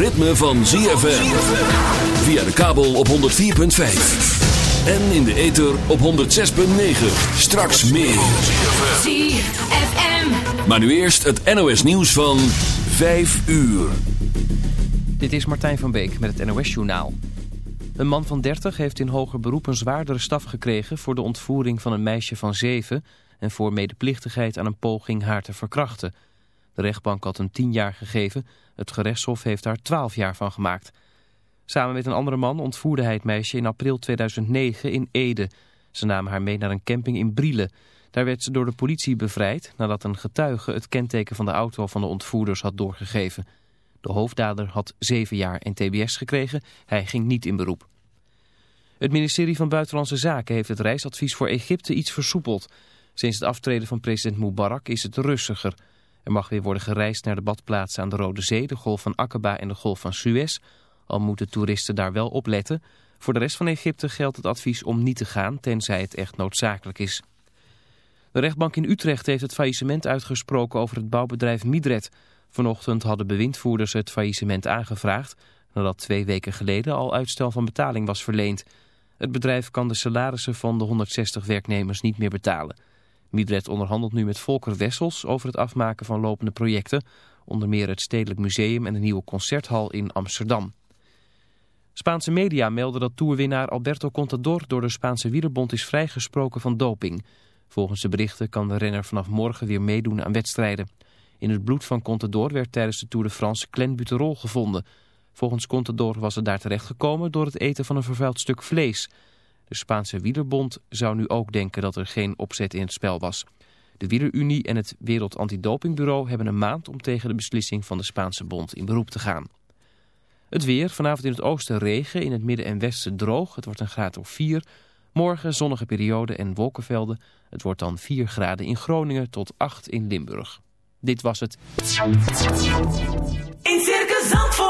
het ritme van ZFM. Via de kabel op 104.5. En in de ether op 106.9. Straks meer. ZFM. Maar nu eerst het NOS nieuws van 5 uur. Dit is Martijn van Beek met het NOS-journaal. Een man van 30 heeft in hoger beroep een zwaardere straf gekregen... voor de ontvoering van een meisje van 7... en voor medeplichtigheid aan een poging haar te verkrachten. De rechtbank had hem 10 jaar gegeven. Het gerechtshof heeft daar 12 jaar van gemaakt. Samen met een andere man ontvoerde hij het meisje in april 2009 in Ede. Ze namen haar mee naar een camping in Brielen. Daar werd ze door de politie bevrijd... nadat een getuige het kenteken van de auto van de ontvoerders had doorgegeven... De hoofddader had zeven jaar en tbs gekregen. Hij ging niet in beroep. Het ministerie van Buitenlandse Zaken heeft het reisadvies voor Egypte iets versoepeld. Sinds het aftreden van president Mubarak is het rustiger. Er mag weer worden gereisd naar de badplaatsen aan de Rode Zee, de Golf van Aqaba en de Golf van Suez. Al moeten toeristen daar wel op letten. Voor de rest van Egypte geldt het advies om niet te gaan, tenzij het echt noodzakelijk is. De rechtbank in Utrecht heeft het faillissement uitgesproken over het bouwbedrijf Midred... Vanochtend hadden bewindvoerders het faillissement aangevraagd... nadat twee weken geleden al uitstel van betaling was verleend. Het bedrijf kan de salarissen van de 160 werknemers niet meer betalen. Midred onderhandelt nu met Volker Wessels over het afmaken van lopende projecten... onder meer het Stedelijk Museum en de nieuwe Concerthal in Amsterdam. Spaanse media melden dat toerwinnaar Alberto Contador... door de Spaanse wielerbond is vrijgesproken van doping. Volgens de berichten kan de renner vanaf morgen weer meedoen aan wedstrijden. In het bloed van Contador werd tijdens de Tour de France clenbuterol gevonden. Volgens Contador was het daar terecht gekomen door het eten van een vervuild stuk vlees. De Spaanse wielerbond zou nu ook denken dat er geen opzet in het spel was. De Wielerunie en het Wereld Antidopingbureau hebben een maand om tegen de beslissing van de Spaanse bond in beroep te gaan. Het weer, vanavond in het oosten regen, in het midden en westen droog. Het wordt een graad of 4. Morgen zonnige periode en wolkenvelden. Het wordt dan 4 graden in Groningen tot 8 in Limburg. Dit was het. In Circus Zandvoort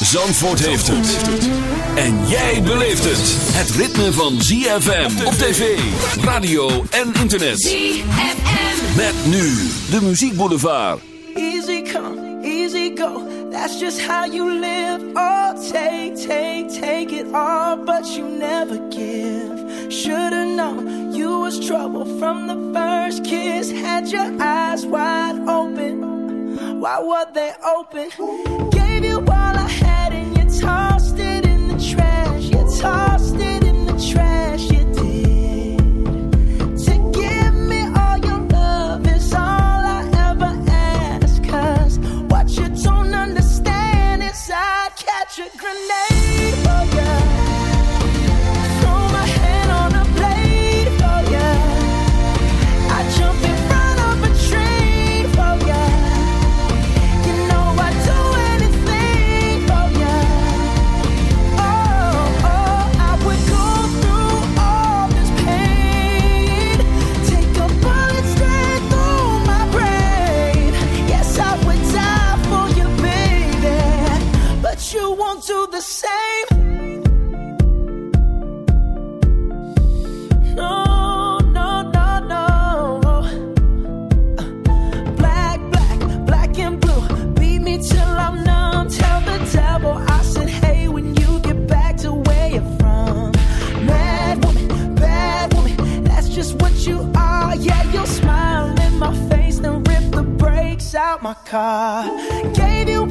Zandvoort heeft het. En jij beleeft het. Het ritme van ZFM op tv, radio en internet. ZFM. Met nu de muziekboulevard. Easy come, easy go. That's just how you live. Oh, take, take, take it all, but you never give. Should've known you was trouble from the first kiss. Had your eyes wide open. Why were they open? Gave you all my car. Gave you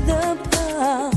the part.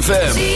ZFM.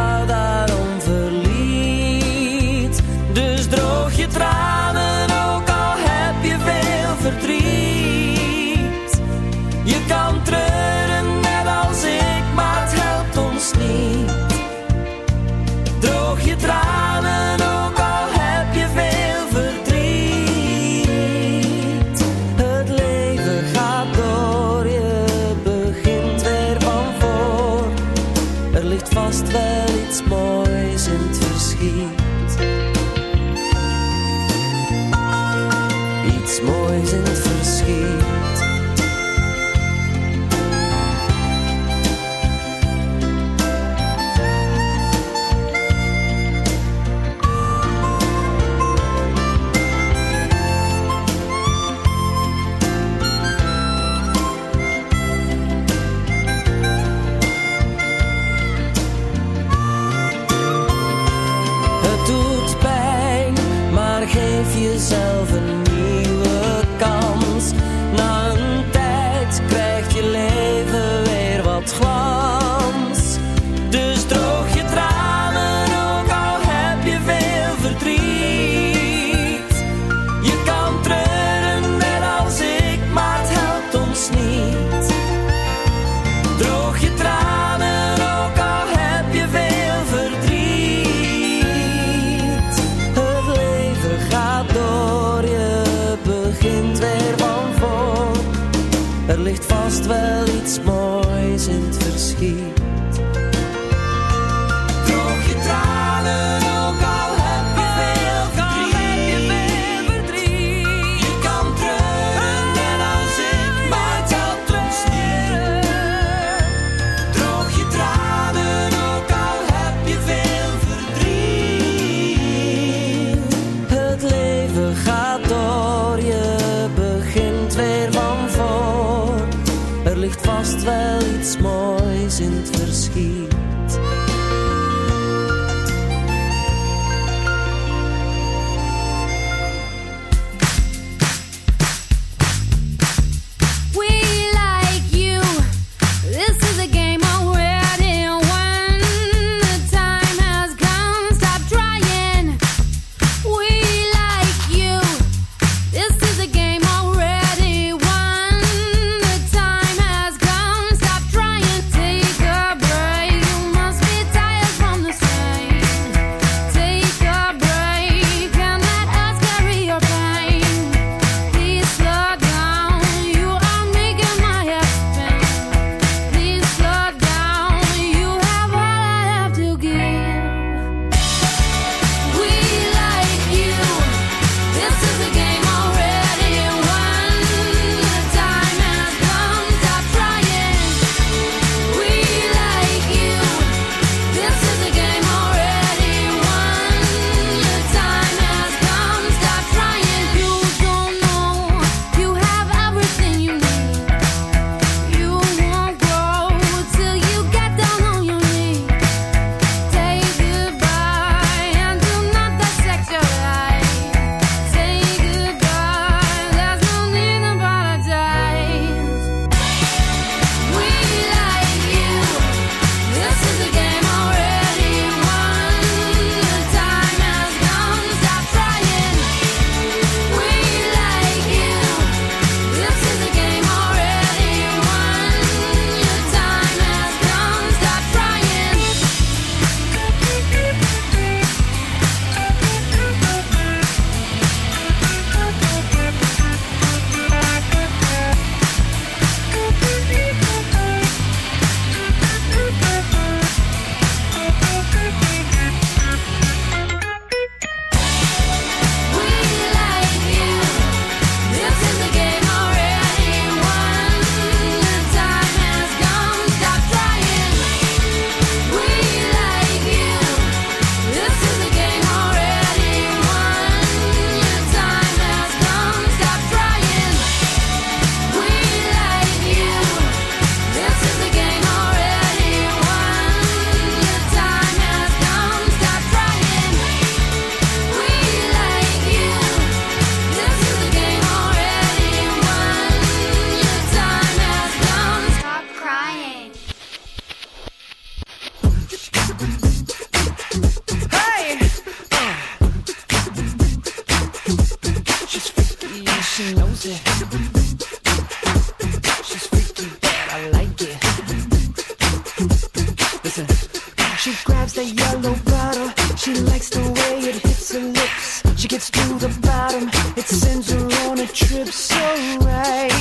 She gets to the bottom, it sends her on a trip so right.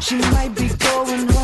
She might be going home.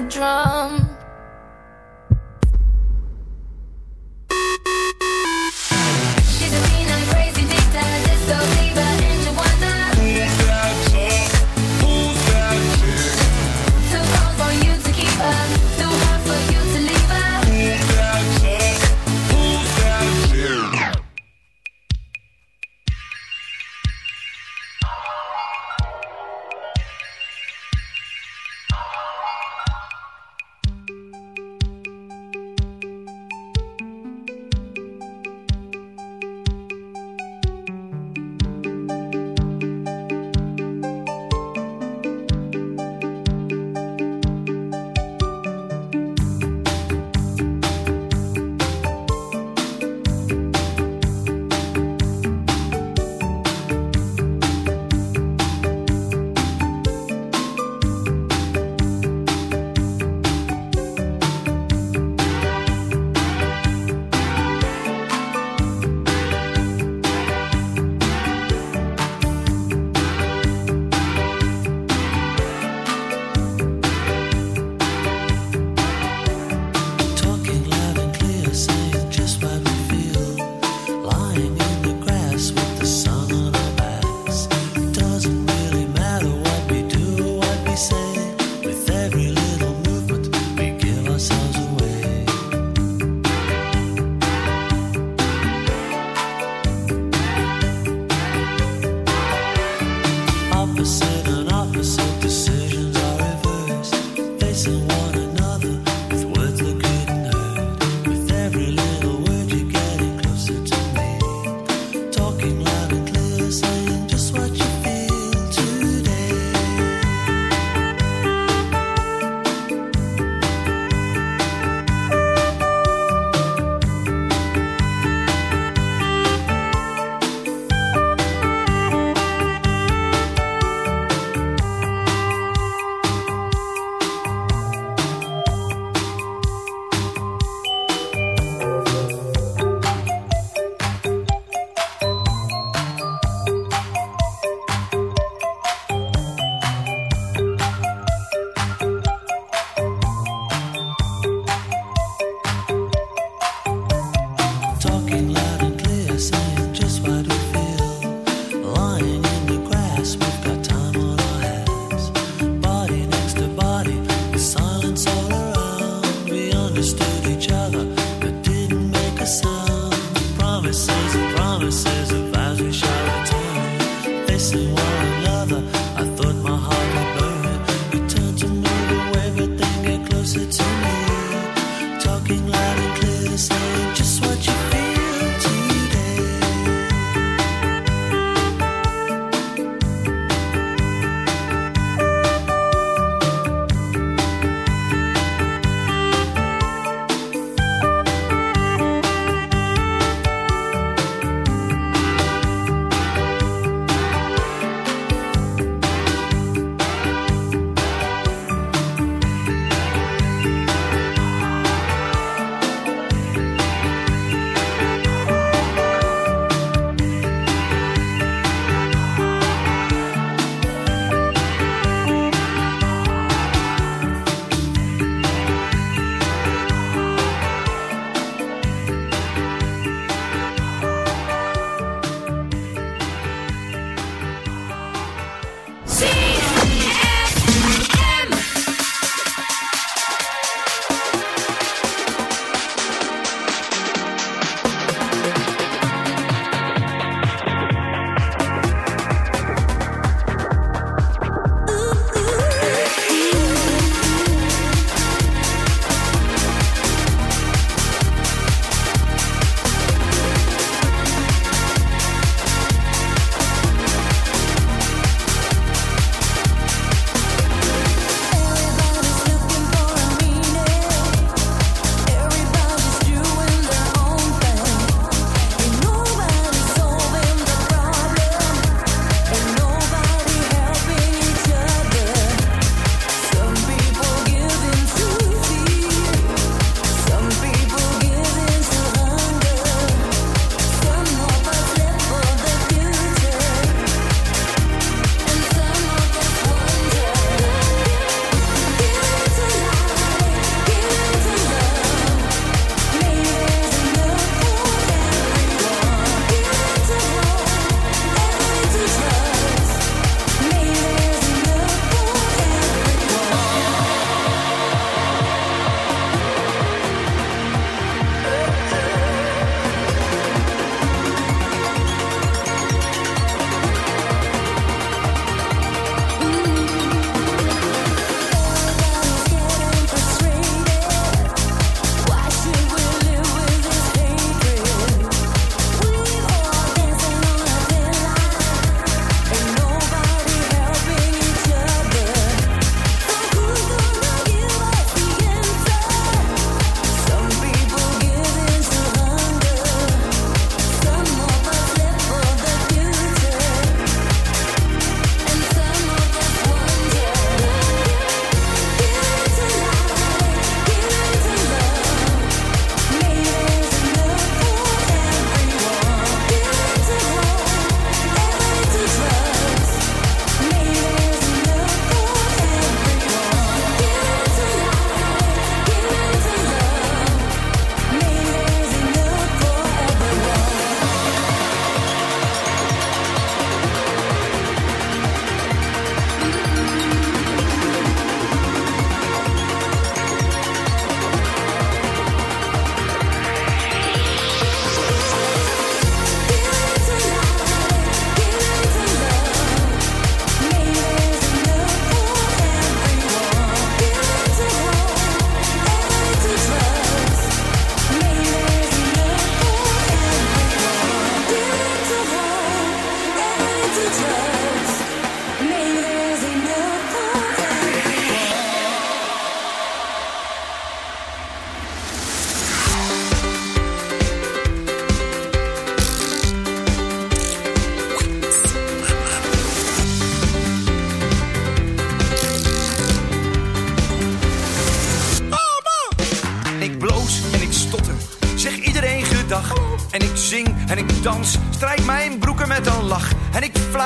Drum.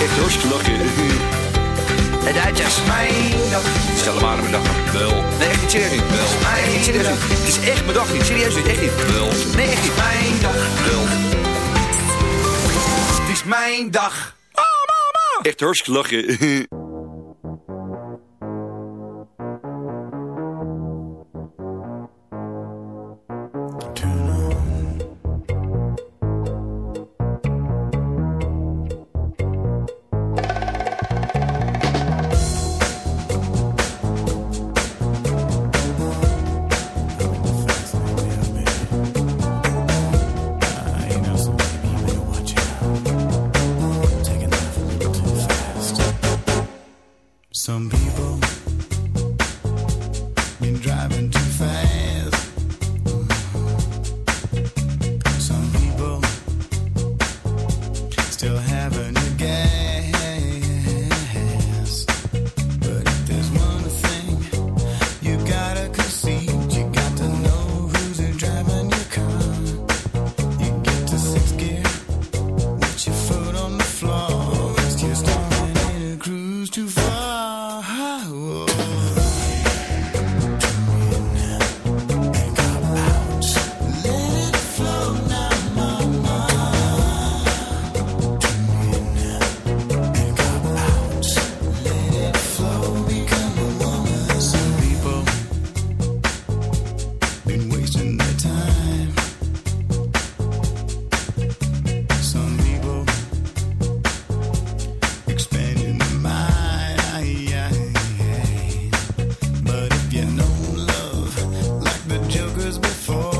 Echt hartstikke De Duitsers. Mijn dag. Stel hem aan mijn dag. Wel. Nee, echt niet serieus niet. Wel. Echt niet serieus niet. Het is echt mijn dag niet. Serieus niet. Echt niet. Wel. Nee, echt niet. Mijn dag. Wel. Het is mijn dag. Echt hartstikke lachen. whispers before.